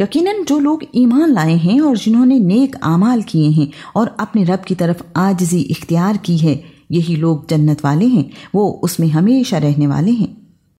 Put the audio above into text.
यकीनन जो लोग ईमान लाए हैं और जिन्होंने नेक आमाल किए हैं और अपने रब की तरफ़ आजजी इख्तियार की है, यही लोग जन्नत वाले हैं, वो उसमें हमेशा रहने वाले हैं।